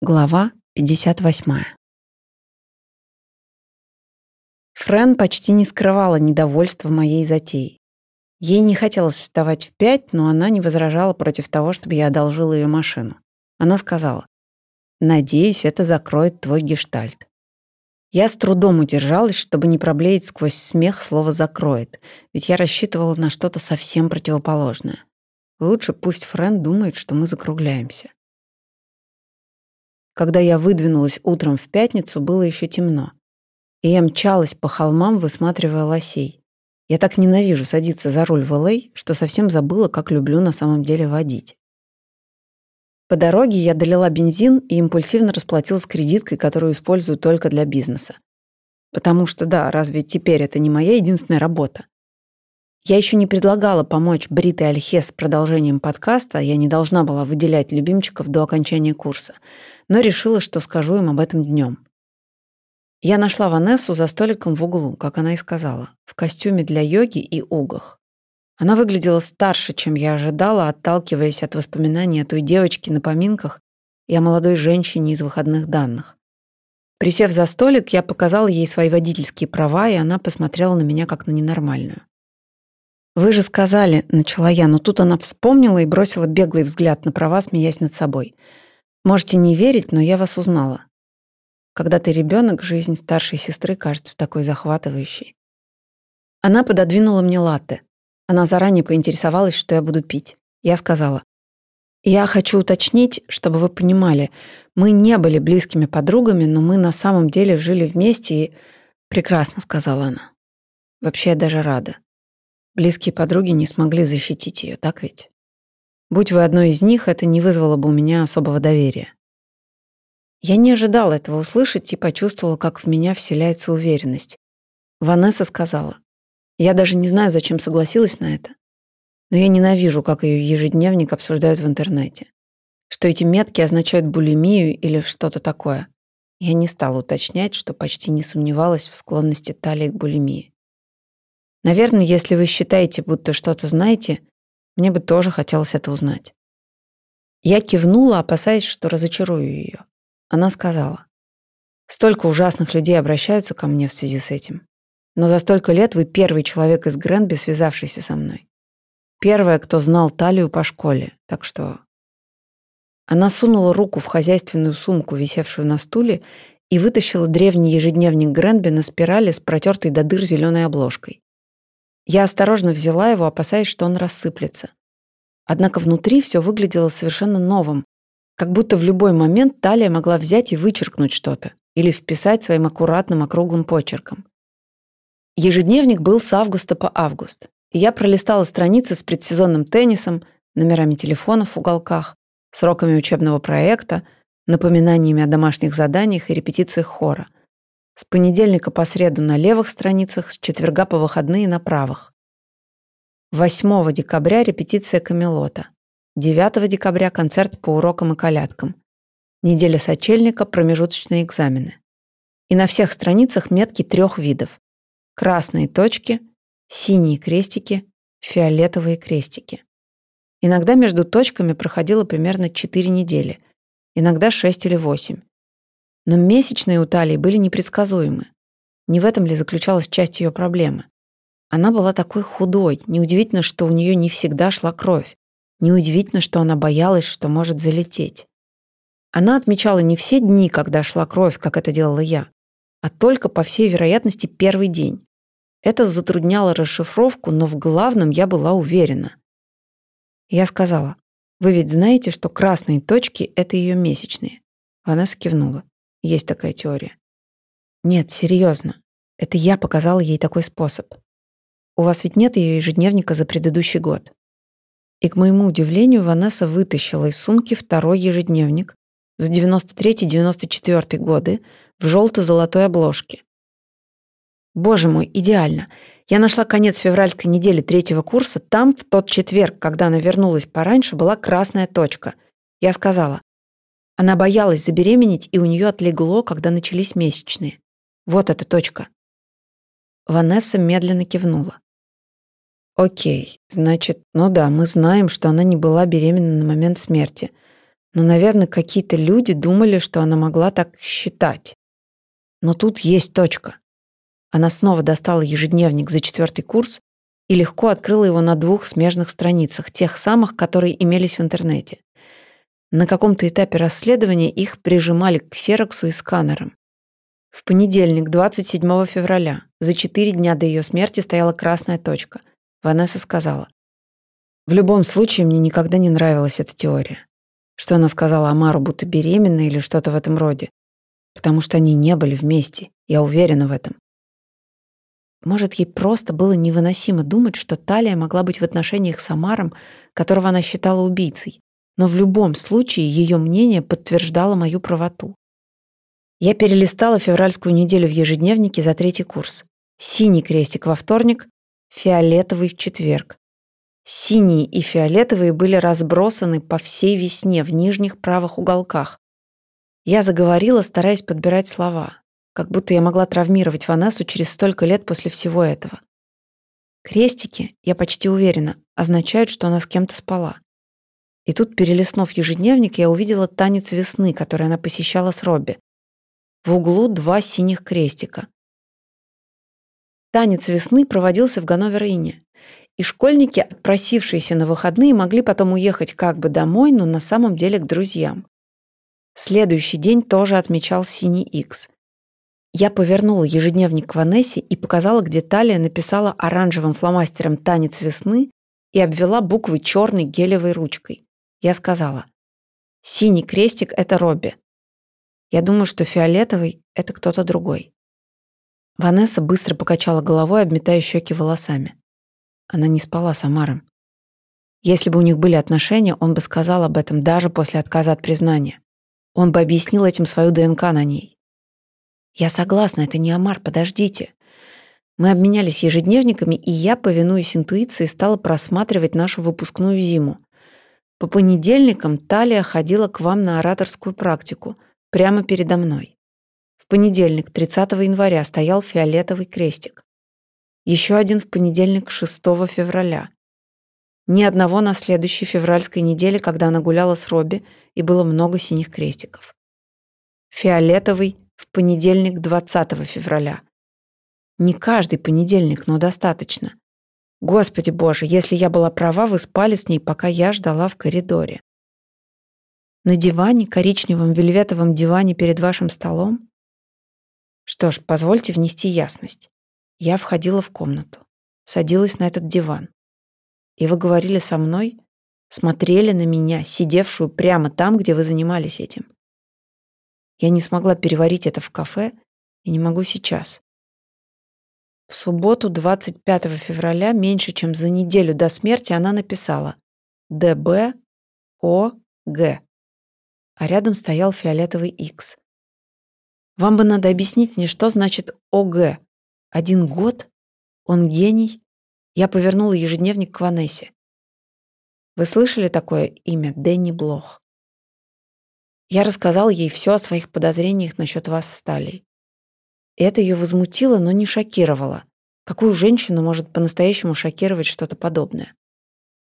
Глава 58. Френ почти не скрывала недовольства моей затеей. Ей не хотелось вставать в пять, но она не возражала против того, чтобы я одолжила ее машину. Она сказала, «Надеюсь, это закроет твой гештальт». Я с трудом удержалась, чтобы не проблеять сквозь смех слово «закроет», ведь я рассчитывала на что-то совсем противоположное. Лучше пусть Френ думает, что мы закругляемся. Когда я выдвинулась утром в пятницу, было еще темно. И я мчалась по холмам, высматривая лосей. Я так ненавижу садиться за руль в Л.А., что совсем забыла, как люблю на самом деле водить. По дороге я долила бензин и импульсивно расплатилась кредиткой, которую использую только для бизнеса. Потому что, да, разве теперь это не моя единственная работа? Я еще не предлагала помочь Брит и Альхе с продолжением подкаста, я не должна была выделять любимчиков до окончания курса но решила, что скажу им об этом днем. Я нашла Ванессу за столиком в углу, как она и сказала, в костюме для йоги и угах. Она выглядела старше, чем я ожидала, отталкиваясь от воспоминаний о той девочке на поминках и о молодой женщине из выходных данных. Присев за столик, я показала ей свои водительские права, и она посмотрела на меня как на ненормальную. «Вы же сказали», — начала я, но тут она вспомнила и бросила беглый взгляд на права, смеясь над собой — Можете не верить, но я вас узнала. Когда ты ребенок, жизнь старшей сестры кажется такой захватывающей. Она пододвинула мне латте. Она заранее поинтересовалась, что я буду пить. Я сказала, «Я хочу уточнить, чтобы вы понимали, мы не были близкими подругами, но мы на самом деле жили вместе и...» «Прекрасно», — сказала она. «Вообще я даже рада. Близкие подруги не смогли защитить ее, так ведь?» Будь вы одной из них, это не вызвало бы у меня особого доверия. Я не ожидала этого услышать и почувствовала, как в меня вселяется уверенность. Ванесса сказала, я даже не знаю, зачем согласилась на это, но я ненавижу, как ее ежедневник обсуждают в интернете. Что эти метки означают булимию или что-то такое. Я не стала уточнять, что почти не сомневалась в склонности талии к булимии. Наверное, если вы считаете, будто что-то знаете, мне бы тоже хотелось это узнать. Я кивнула, опасаясь, что разочарую ее. Она сказала, «Столько ужасных людей обращаются ко мне в связи с этим. Но за столько лет вы первый человек из Гренби, связавшийся со мной. Первая, кто знал талию по школе. Так что...» Она сунула руку в хозяйственную сумку, висевшую на стуле, и вытащила древний ежедневник Гренби на спирали с протертой до дыр зеленой обложкой. Я осторожно взяла его, опасаясь, что он рассыплется. Однако внутри все выглядело совершенно новым, как будто в любой момент талия могла взять и вычеркнуть что-то или вписать своим аккуратным округлым почерком. Ежедневник был с августа по август, и я пролистала страницы с предсезонным теннисом, номерами телефонов в уголках, сроками учебного проекта, напоминаниями о домашних заданиях и репетициях хора – с понедельника по среду на левых страницах, с четверга по выходные на правых. 8 декабря репетиция Камелота. 9 декабря концерт по урокам и колядкам. Неделя сочельника, промежуточные экзамены. И на всех страницах метки трех видов. Красные точки, синие крестики, фиолетовые крестики. Иногда между точками проходило примерно 4 недели, иногда 6 или 8. Но месячные у Талии были непредсказуемы. Не в этом ли заключалась часть ее проблемы? Она была такой худой, неудивительно, что у нее не всегда шла кровь. Неудивительно, что она боялась, что может залететь. Она отмечала не все дни, когда шла кровь, как это делала я, а только, по всей вероятности, первый день. Это затрудняло расшифровку, но в главном я была уверена. Я сказала, «Вы ведь знаете, что красные точки — это ее месячные?» Она скивнула. Есть такая теория. Нет, серьезно. Это я показала ей такой способ. У вас ведь нет ее ежедневника за предыдущий год. И, к моему удивлению, Ванесса вытащила из сумки второй ежедневник за 93-94 годы в желто-золотой обложке. Боже мой, идеально. Я нашла конец февральской недели третьего курса. Там, в тот четверг, когда она вернулась пораньше, была красная точка. Я сказала, она боялась забеременеть, и у нее отлегло, когда начались месячные. Вот эта точка. Ванесса медленно кивнула. Окей, значит, ну да, мы знаем, что она не была беременна на момент смерти. Но, наверное, какие-то люди думали, что она могла так считать. Но тут есть точка. Она снова достала ежедневник за четвертый курс и легко открыла его на двух смежных страницах, тех самых, которые имелись в интернете. На каком-то этапе расследования их прижимали к ксероксу и сканерам. В понедельник, 27 февраля, за четыре дня до ее смерти стояла красная точка. Ванесса сказала, «В любом случае, мне никогда не нравилась эта теория. Что она сказала Амару, будто беременна или что-то в этом роде. Потому что они не были вместе, я уверена в этом. Может, ей просто было невыносимо думать, что Талия могла быть в отношениях с Амаром, которого она считала убийцей. Но в любом случае ее мнение подтверждало мою правоту. Я перелистала февральскую неделю в ежедневнике за третий курс. Синий крестик во вторник, фиолетовый в четверг. Синие и фиолетовые были разбросаны по всей весне в нижних правых уголках. Я заговорила, стараясь подбирать слова как будто я могла травмировать Ванессу через столько лет после всего этого. Крестики, я почти уверена, означают, что она с кем-то спала. И тут, перелистнув ежедневник, я увидела танец весны, который она посещала с Робби. В углу два синих крестика. Танец весны проводился в Ганновер-Ине, и школьники, отпросившиеся на выходные, могли потом уехать как бы домой, но на самом деле к друзьям. Следующий день тоже отмечал синий Икс. Я повернула ежедневник к Ванессе и показала, где Талия написала оранжевым фломастером «Танец весны» и обвела буквы черной гелевой ручкой. Я сказала, «Синий крестик — это Робби. Я думаю, что фиолетовый — это кто-то другой». Ванесса быстро покачала головой, обметая щеки волосами. Она не спала с Амаром. Если бы у них были отношения, он бы сказал об этом даже после отказа от признания. Он бы объяснил этим свою ДНК на ней. «Я согласна, это не Амар, подождите». Мы обменялись ежедневниками, и я, повинуясь интуиции, стала просматривать нашу выпускную зиму. По понедельникам Талия ходила к вам на ораторскую практику, прямо передо мной. В понедельник, 30 января, стоял фиолетовый крестик. Еще один в понедельник, 6 февраля. Ни одного на следующей февральской неделе, когда она гуляла с Робби, и было много синих крестиков. Фиолетовый в понедельник 20 февраля. Не каждый понедельник, но достаточно. Господи боже, если я была права, вы спали с ней, пока я ждала в коридоре. На диване, коричневом вельветовом диване перед вашим столом? Что ж, позвольте внести ясность. Я входила в комнату, садилась на этот диван. И вы говорили со мной, смотрели на меня, сидевшую прямо там, где вы занимались этим. Я не смогла переварить это в кафе и не могу сейчас. В субботу, 25 февраля, меньше чем за неделю до смерти, она написала «ДБ О Г», а рядом стоял фиолетовый X. Вам бы надо объяснить мне, что значит ОГ. Один год? Он гений? Я повернула ежедневник к Ванессе. Вы слышали такое имя Дэнни Блох? Я рассказал ей все о своих подозрениях насчет вас с Талией. Это ее возмутило, но не шокировало. Какую женщину может по-настоящему шокировать что-то подобное?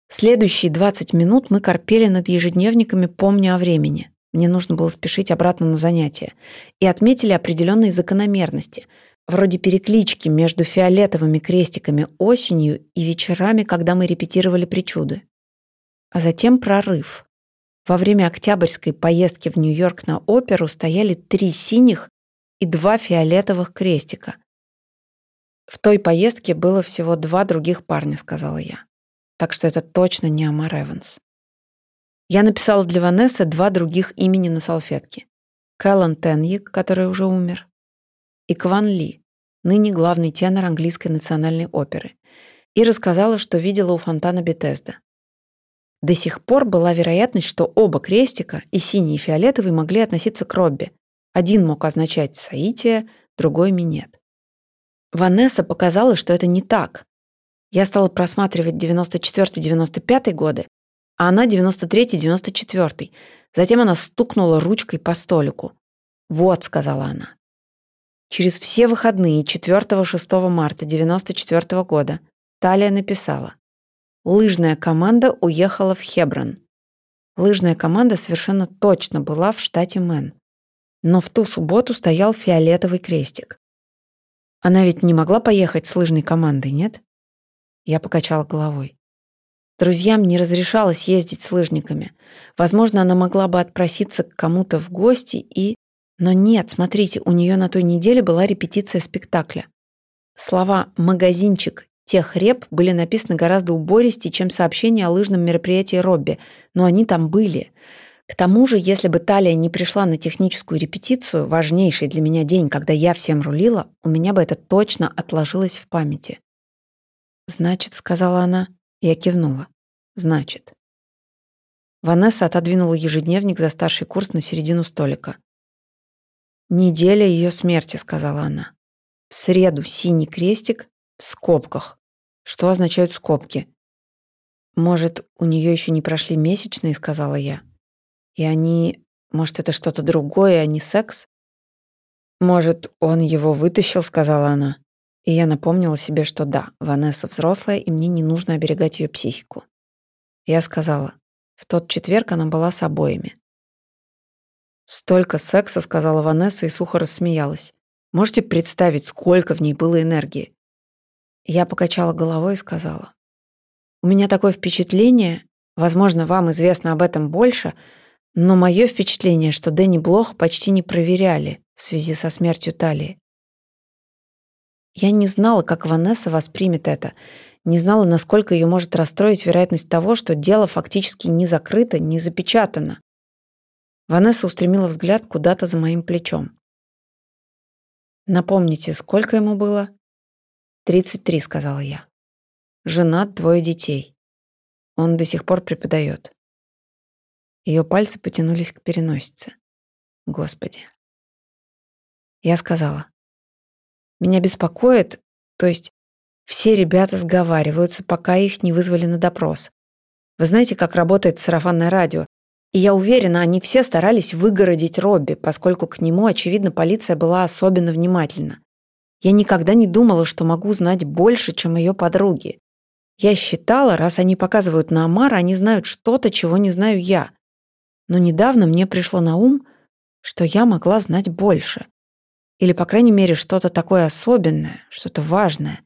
Следующие 20 минут мы корпели над ежедневниками, помня о времени. Мне нужно было спешить обратно на занятия. И отметили определенные закономерности, вроде переклички между фиолетовыми крестиками осенью и вечерами, когда мы репетировали причуды. А затем прорыв. Во время октябрьской поездки в Нью-Йорк на оперу стояли три синих и два фиолетовых крестика. В той поездке было всего два других парня, сказала я. Так что это точно не Амар Эванс. Я написала для Ванессы два других имени на салфетке. Кэллен Теньик, который уже умер, и Кван Ли, ныне главный тенор английской национальной оперы, и рассказала, что видела у фонтана Бетезда. До сих пор была вероятность, что оба крестика, и синий, и фиолетовый, могли относиться к Робби. Один мог означать Саития, другой — Минет. Ванесса показала, что это не так. Я стала просматривать 94-95 годы, а она 93-94. Затем она стукнула ручкой по столику. «Вот», — сказала она. Через все выходные 4-6 марта 94 года Талия написала лыжная команда уехала в Хеброн. лыжная команда совершенно точно была в штате Мэн. Но в ту субботу стоял фиолетовый крестик. Она ведь не могла поехать с лыжной командой, нет? Я покачала головой. Друзьям не разрешалось ездить с лыжниками. Возможно, она могла бы отпроситься к кому-то в гости и... Но нет, смотрите, у нее на той неделе была репетиция спектакля. Слова «магазинчик», «тех реп» были написаны гораздо убористее, чем сообщение о лыжном мероприятии Робби, но они там были. К тому же, если бы Талия не пришла на техническую репетицию, важнейший для меня день, когда я всем рулила, у меня бы это точно отложилось в памяти. «Значит», — сказала она, я кивнула. «Значит». Ванесса отодвинула ежедневник за старший курс на середину столика. «Неделя ее смерти», — сказала она. «В среду синий крестик в скобках». Что означают скобки? «Может, у нее еще не прошли месячные», — сказала я. «И они... Может, это что-то другое, а не секс?» «Может, он его вытащил», — сказала она. И я напомнила себе, что да, Ванесса взрослая, и мне не нужно оберегать ее психику. Я сказала, в тот четверг она была с обоими. «Столько секса», — сказала Ванесса и сухо рассмеялась. «Можете представить, сколько в ней было энергии?» Я покачала головой и сказала. «У меня такое впечатление, возможно, вам известно об этом больше, но мое впечатление, что Дэнни Блох почти не проверяли в связи со смертью Талии. Я не знала, как Ванесса воспримет это, не знала, насколько ее может расстроить вероятность того, что дело фактически не закрыто, не запечатано. Ванесса устремила взгляд куда-то за моим плечом. «Напомните, сколько ему было?» «Тридцать три», — сказала я. «Женат, двое детей. Он до сих пор преподает». Ее пальцы потянулись к переносице. Господи. Я сказала. «Меня беспокоит, то есть все ребята сговариваются, пока их не вызвали на допрос. Вы знаете, как работает сарафанное радио? И я уверена, они все старались выгородить Робби, поскольку к нему, очевидно, полиция была особенно внимательна. Я никогда не думала, что могу знать больше, чем ее подруги. Я считала, раз они показывают на Амара, они знают что-то, чего не знаю я. Но недавно мне пришло на ум, что я могла знать больше. Или, по крайней мере, что-то такое особенное, что-то важное.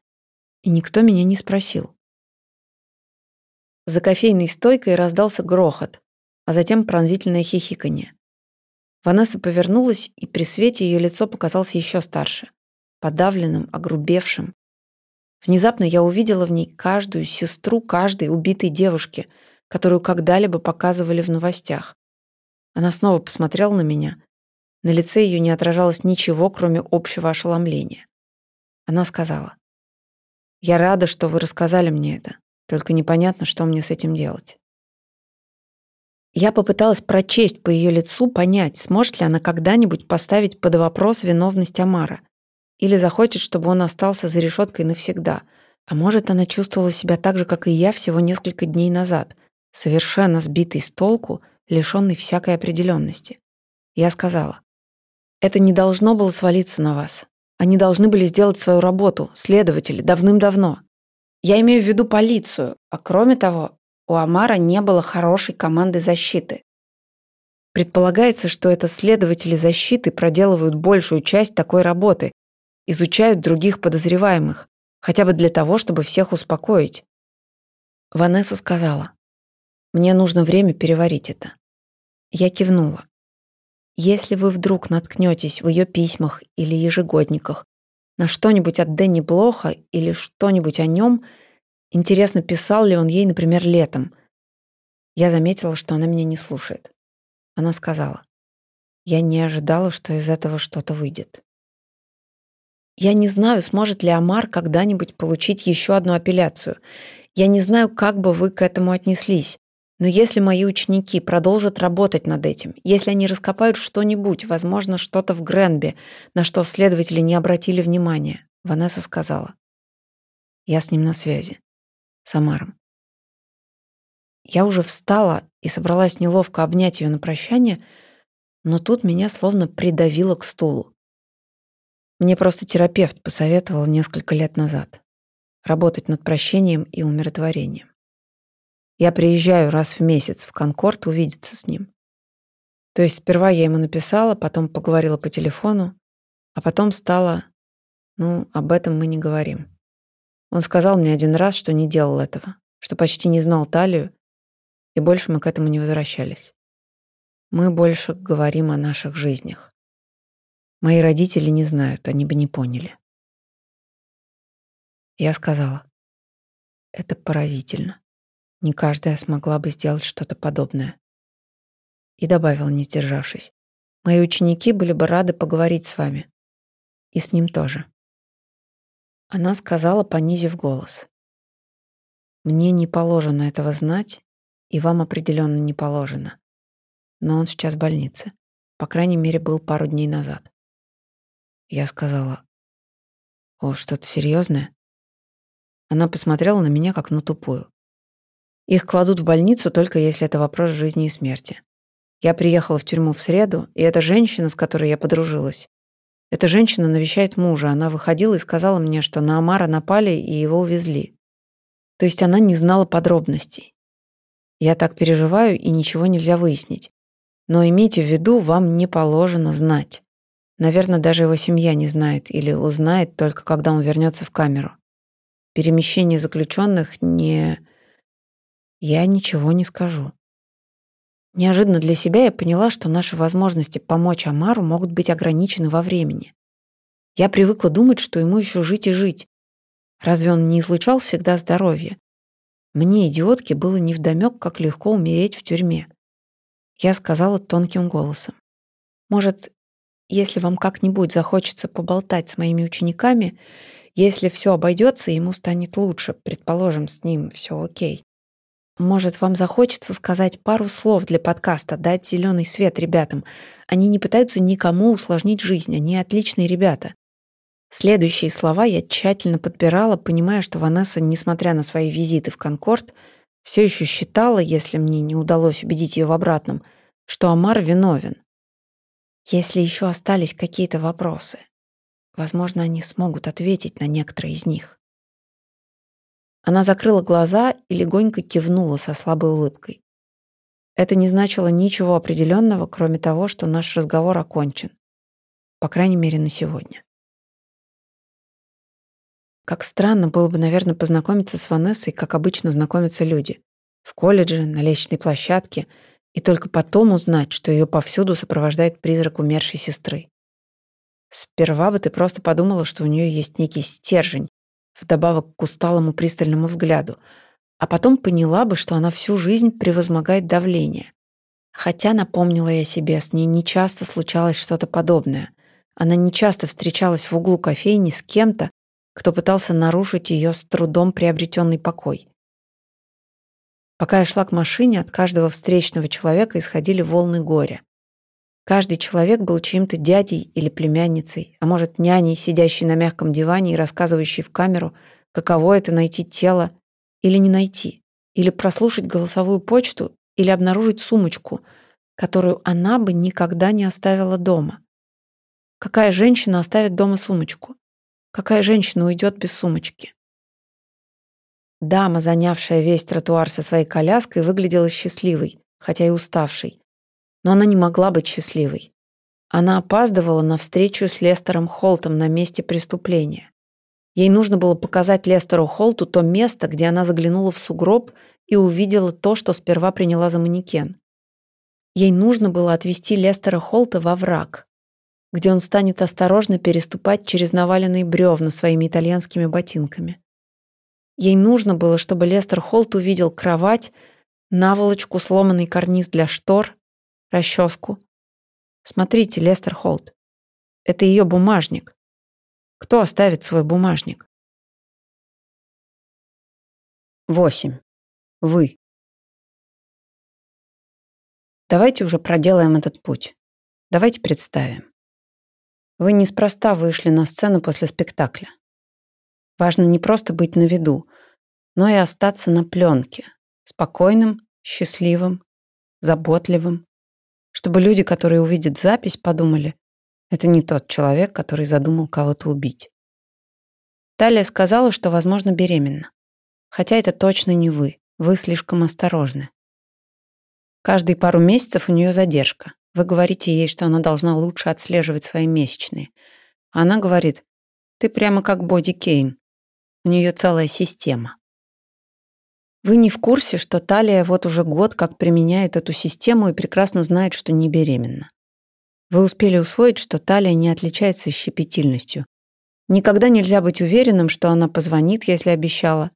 И никто меня не спросил. За кофейной стойкой раздался грохот а затем пронзительное хихиканье. Ванесса повернулась, и при свете ее лицо показалось еще старше, подавленным, огрубевшим. Внезапно я увидела в ней каждую сестру каждой убитой девушки, которую когда-либо показывали в новостях. Она снова посмотрела на меня. На лице ее не отражалось ничего, кроме общего ошеломления. Она сказала, «Я рада, что вы рассказали мне это, только непонятно, что мне с этим делать». Я попыталась прочесть по ее лицу, понять, сможет ли она когда-нибудь поставить под вопрос виновность Амара. Или захочет, чтобы он остался за решеткой навсегда. А может, она чувствовала себя так же, как и я всего несколько дней назад, совершенно сбитый с толку, лишенный всякой определенности. Я сказала, это не должно было свалиться на вас. Они должны были сделать свою работу, следователи, давным-давно. Я имею в виду полицию, а кроме того, у Амара не было хорошей команды защиты. Предполагается, что это следователи защиты проделывают большую часть такой работы, изучают других подозреваемых, хотя бы для того, чтобы всех успокоить. Ванесса сказала, «Мне нужно время переварить это». Я кивнула. Если вы вдруг наткнетесь в ее письмах или ежегодниках на что-нибудь от Дэнни Блоха или что-нибудь о нем – Интересно, писал ли он ей, например, летом. Я заметила, что она меня не слушает. Она сказала, я не ожидала, что из этого что-то выйдет. Я не знаю, сможет ли Амар когда-нибудь получить еще одну апелляцию. Я не знаю, как бы вы к этому отнеслись. Но если мои ученики продолжат работать над этим, если они раскопают что-нибудь, возможно, что-то в Гренби, на что следователи не обратили внимания, Ванесса сказала. Я с ним на связи. Самаром. Я уже встала и собралась неловко обнять ее на прощание, но тут меня словно придавило к стулу. Мне просто терапевт посоветовал несколько лет назад работать над прощением и умиротворением. Я приезжаю раз в месяц в Конкорд увидеться с ним. То есть сперва я ему написала, потом поговорила по телефону, а потом стала... Ну, об этом мы не говорим. Он сказал мне один раз, что не делал этого, что почти не знал талию, и больше мы к этому не возвращались. Мы больше говорим о наших жизнях. Мои родители не знают, они бы не поняли. Я сказала, это поразительно. Не каждая смогла бы сделать что-то подобное. И добавила, не сдержавшись, мои ученики были бы рады поговорить с вами. И с ним тоже. Она сказала, понизив голос. Мне не положено этого знать, и вам определенно не положено. Но он сейчас в больнице. По крайней мере, был пару дней назад. Я сказала, «О, что-то серьезное?» Она посмотрела на меня, как на тупую. Их кладут в больницу только если это вопрос жизни и смерти. Я приехала в тюрьму в среду, и эта женщина, с которой я подружилась, эта женщина навещает мужа. Она выходила и сказала мне, что на Амара напали и его увезли. То есть она не знала подробностей. Я так переживаю, и ничего нельзя выяснить. Но имейте в виду, вам не положено знать. Наверное, даже его семья не знает или узнает только когда он вернется в камеру. Перемещение заключенных не... Я ничего не скажу. Неожиданно для себя я поняла, что наши возможности помочь Амару могут быть ограничены во времени. Я привыкла думать, что ему еще жить и жить. Разве он не излучал всегда здоровье? Мне, идиотке, было невдомёк, как легко умереть в тюрьме. Я сказала тонким голосом. Может, если вам как-нибудь захочется поболтать с моими учениками, если все обойдется, ему станет лучше, предположим, с ним все окей. Может, вам захочется сказать пару слов для подкаста, дать зеленый свет ребятам. Они не пытаются никому усложнить жизнь, они отличные ребята. Следующие слова я тщательно подбирала, понимая, что Ванесса, несмотря на свои визиты в Конкорд, все еще считала, если мне не удалось убедить ее в обратном, что Амар виновен. Если еще остались какие-то вопросы, Возможно, они смогут ответить на некоторые из них. Она закрыла глаза и легонько кивнула со слабой улыбкой. Это не значило ничего определенного, кроме того, что наш разговор окончен. По крайней мере, на сегодня. Как странно было бы, наверное, познакомиться с Ванессой, как обычно знакомятся люди. В колледже, на лестничной площадке, и только потом узнать, что ее повсюду сопровождает призрак умершей сестры. Сперва бы ты просто подумала, что у нее есть некий стержень, вдобавок к усталому пристальному взгляду, а потом поняла бы, что она всю жизнь превозмогает давление. Хотя, напомнила я себе, с ней нечасто случалось что-то подобное. Она нечасто встречалась в углу кофейни с кем-то, кто пытался нарушить ее с трудом приобретенный покой. Пока я шла к машине, от каждого встречного человека исходили волны горя. Каждый человек был чьим-то дядей или племянницей, а может, няней, сидящей на мягком диване и рассказывающей в камеру, каково это найти тело или не найти, или прослушать голосовую почту, или обнаружить сумочку, которую она бы никогда не оставила дома. Какая женщина оставит дома сумочку? Какая женщина уйдет без сумочки? Дама, занявшая весь тротуар со своей коляской, выглядела счастливой, хотя и уставшей но она не могла быть счастливой. Она опаздывала на встречу с Лестером Холтом на месте преступления. Ей нужно было показать Лестеру Холту то место, где она заглянула в сугроб и увидела то, что сперва приняла за манекен. Ей нужно было отвезти Лестера Холта во враг, где он станет осторожно переступать через наваленные бревна своими итальянскими ботинками. Ей нужно было, чтобы Лестер Холт увидел кровать, наволочку, сломанный карниз для штор расческу. Смотрите, Лестер Холт. Это ее бумажник. Кто оставит свой бумажник? 8. Вы. Давайте уже проделаем этот путь. Давайте представим. Вы неспроста вышли на сцену после спектакля. Важно не просто быть на виду, но и остаться на пленке, спокойным, счастливым, заботливым, чтобы люди, которые увидят запись, подумали, это не тот человек, который задумал кого-то убить. Талия сказала, что, возможно, беременна. Хотя это точно не вы. Вы слишком осторожны. Каждые пару месяцев у нее задержка. Вы говорите ей, что она должна лучше отслеживать свои месячные. Она говорит, ты прямо как Боди Кейн. У нее целая система. Вы не в курсе, что Талия вот уже год как применяет эту систему и прекрасно знает, что не беременна. Вы успели усвоить, что Талия не отличается щепетильностью. Никогда нельзя быть уверенным, что она позвонит, если обещала,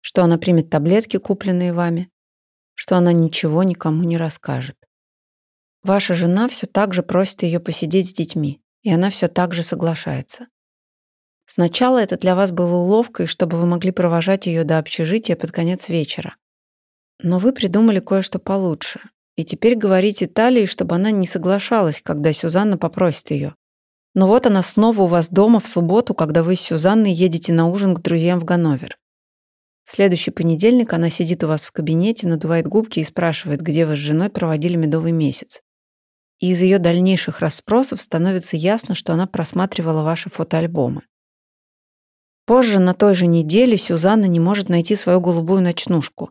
что она примет таблетки, купленные вами, что она ничего никому не расскажет. Ваша жена все так же просит ее посидеть с детьми, и она все так же соглашается. Сначала это для вас было уловкой, чтобы вы могли провожать ее до общежития под конец вечера. Но вы придумали кое-что получше. И теперь говорите Талии, чтобы она не соглашалась, когда Сюзанна попросит ее. Но вот она снова у вас дома в субботу, когда вы с Сюзанной едете на ужин к друзьям в Ганновер. В следующий понедельник она сидит у вас в кабинете, надувает губки и спрашивает, где вы с женой проводили медовый месяц. И из ее дальнейших расспросов становится ясно, что она просматривала ваши фотоальбомы. Позже, на той же неделе, Сюзанна не может найти свою голубую ночнушку.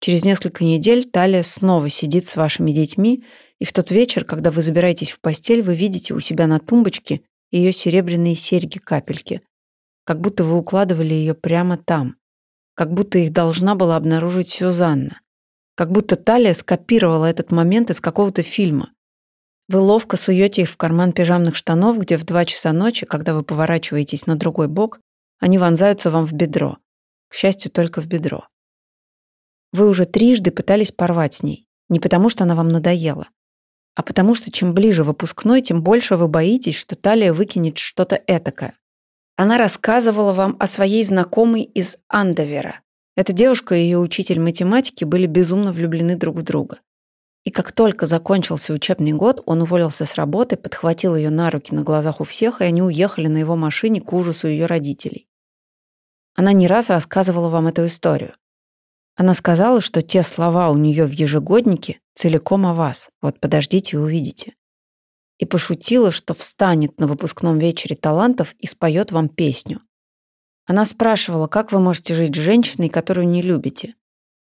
Через несколько недель Талия снова сидит с вашими детьми, и в тот вечер, когда вы забираетесь в постель, вы видите у себя на тумбочке ее серебряные серьги-капельки, как будто вы укладывали ее прямо там, как будто их должна была обнаружить Сюзанна, как будто Талия скопировала этот момент из какого-то фильма. Вы ловко суете их в карман пижамных штанов, где в два часа ночи, когда вы поворачиваетесь на другой бок, они вонзаются вам в бедро. К счастью, только в бедро. Вы уже трижды пытались порвать с ней. Не потому, что она вам надоела, а потому что чем ближе выпускной, тем больше вы боитесь, что Талия выкинет что-то этакое. Она рассказывала вам о своей знакомой из Андовера. Эта девушка и ее учитель математики были безумно влюблены друг в друга. И как только закончился учебный год, он уволился с работы, подхватил ее на руки на глазах у всех, и они уехали на его машине к ужасу ее родителей. Она не раз рассказывала вам эту историю. Она сказала, что те слова у нее в ежегоднике целиком о вас. Вот подождите и увидите. И пошутила, что встанет на выпускном вечере талантов и споет вам песню. Она спрашивала, как вы можете жить с женщиной, которую не любите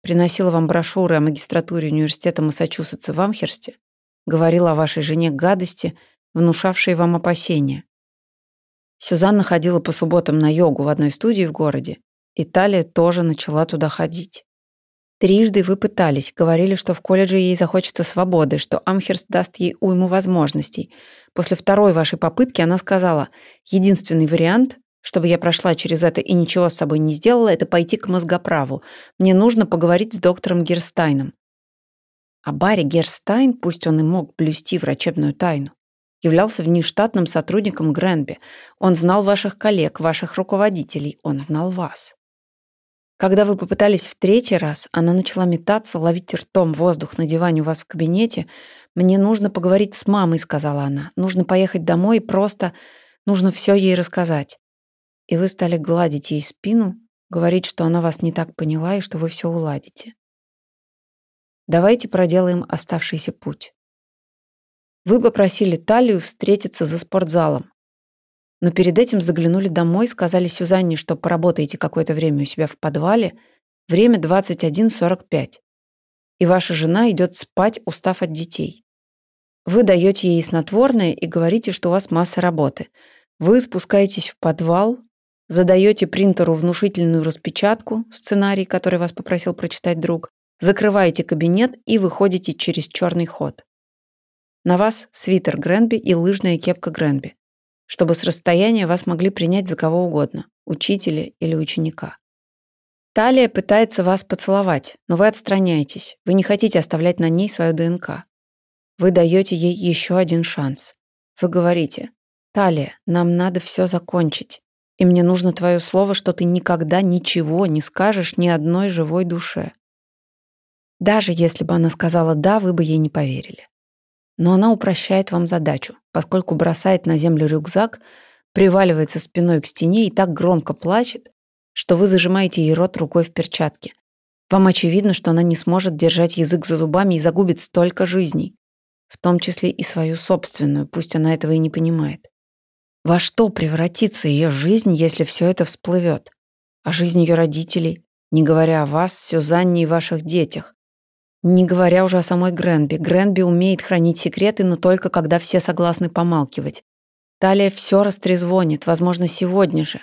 приносила вам брошюры о магистратуре университета Массачусетса в Амхерсте, говорила о вашей жене гадости, внушавшие вам опасения. Сюзанна ходила по субботам на йогу в одной студии в городе, и Талия тоже начала туда ходить. Трижды вы пытались, говорили, что в колледже ей захочется свободы, что Амхерст даст ей уйму возможностей. После второй вашей попытки она сказала, единственный вариант чтобы я прошла через это и ничего с собой не сделала, это пойти к мозгоправу. Мне нужно поговорить с доктором Герстайном. А Барри Герстайн, пусть он и мог блюсти врачебную тайну, являлся внештатным сотрудником Гренби. Он знал ваших коллег, ваших руководителей, он знал вас. Когда вы попытались в третий раз, она начала метаться, ловить ртом воздух на диване у вас в кабинете. «Мне нужно поговорить с мамой», — сказала она. «Нужно поехать домой и просто... Нужно все ей рассказать» и вы стали гладить ей спину, говорить, что она вас не так поняла и что вы все уладите. Давайте проделаем оставшийся путь. Вы попросили Талию встретиться за спортзалом, но перед этим заглянули домой, сказали Сюзанне, что поработаете какое-то время у себя в подвале, время 21.45, и ваша жена идет спать, устав от детей. Вы даете ей снотворное и говорите, что у вас масса работы. Вы спускаетесь в подвал, задаете принтеру внушительную распечатку, сценарий, который вас попросил прочитать друг, закрываете кабинет и выходите через черный ход. На вас свитер Гренби и лыжная кепка Гренби, чтобы с расстояния вас могли принять за кого угодно, учителя или ученика. Талия пытается вас поцеловать, но вы отстраняетесь. Вы не хотите оставлять на ней свою ДНК. Вы даете ей еще один шанс. Вы говорите, «Талия, нам надо все закончить. И мне нужно твое слово, что ты никогда ничего не скажешь ни одной живой душе. Даже если бы она сказала «да», вы бы ей не поверили. Но она упрощает вам задачу, поскольку бросает на землю рюкзак, приваливается спиной к стене и так громко плачет, что вы зажимаете ей рот рукой в перчатке. Вам очевидно, что она не сможет держать язык за зубами и загубит столько жизней, в том числе и свою собственную, пусть она этого и не понимает. Во что превратится ее жизнь, если все это всплывет? А жизнь ее родителей? Не говоря о вас, Сюзанне и ваших детях. Не говоря уже о самой Гренби. Гренби умеет хранить секреты, но только когда все согласны помалкивать. Талия все растрезвонит, возможно, сегодня же.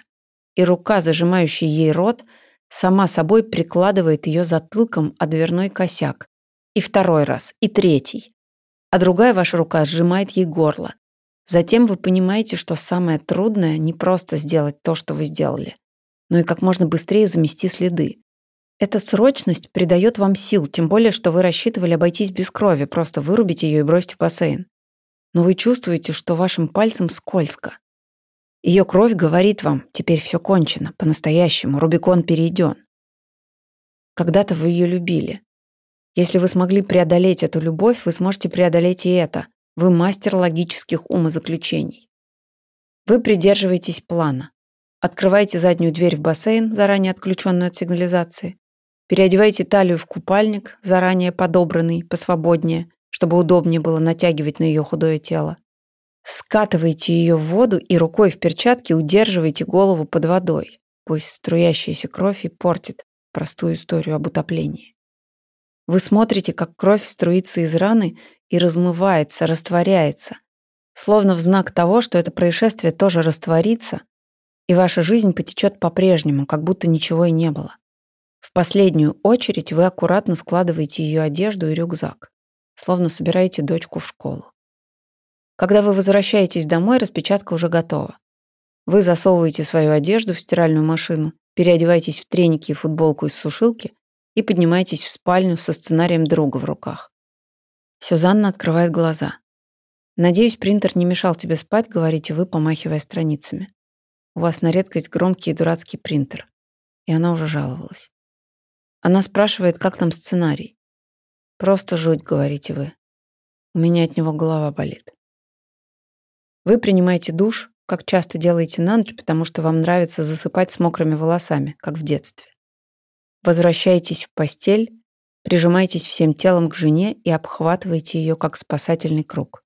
И рука, зажимающая ей рот, сама собой прикладывает ее затылком о дверной косяк. И второй раз, и третий. А другая ваша рука сжимает ей горло. Затем вы понимаете, что самое трудное не просто сделать то, что вы сделали, но и как можно быстрее замести следы. Эта срочность придает вам сил, тем более, что вы рассчитывали обойтись без крови, просто вырубить ее и бросить в бассейн. Но вы чувствуете, что вашим пальцем скользко. Ее кровь говорит вам, теперь все кончено, по-настоящему, Рубикон перейден. Когда-то вы ее любили. Если вы смогли преодолеть эту любовь, вы сможете преодолеть и это. Вы мастер логических умозаключений. Вы придерживаетесь плана. Открываете заднюю дверь в бассейн, заранее отключенную от сигнализации. Переодевайте талию в купальник, заранее подобранный, посвободнее, чтобы удобнее было натягивать на ее худое тело. Скатывайте ее в воду и рукой в перчатке удерживайте голову под водой. Пусть струящаяся кровь и портит простую историю об утоплении. Вы смотрите, как кровь струится из раны и размывается, растворяется, словно в знак того, что это происшествие тоже растворится, и ваша жизнь потечет по-прежнему, как будто ничего и не было. В последнюю очередь вы аккуратно складываете ее одежду и рюкзак, словно собираете дочку в школу. Когда вы возвращаетесь домой, распечатка уже готова. Вы засовываете свою одежду в стиральную машину, переодеваетесь в треники и футболку из сушилки и поднимаетесь в спальню со сценарием друга в руках. Сюзанна открывает глаза. «Надеюсь, принтер не мешал тебе спать», — говорите вы, помахивая страницами. У вас на редкость громкий и дурацкий принтер. И она уже жаловалась. Она спрашивает, как там сценарий. Просто жуть, говорите вы. У меня от него голова болит. Вы принимаете душ, как часто делаете на ночь, потому что вам нравится засыпать с мокрыми волосами, как в детстве. Возвращаетесь в постель, прижимаетесь всем телом к жене и обхватываете ее, как спасательный круг.